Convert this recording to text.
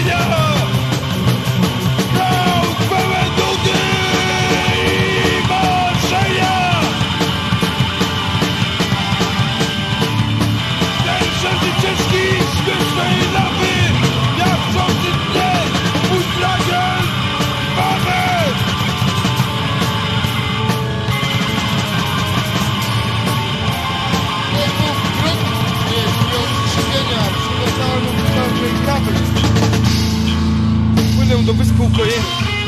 Mourinho! do wyspółko ele.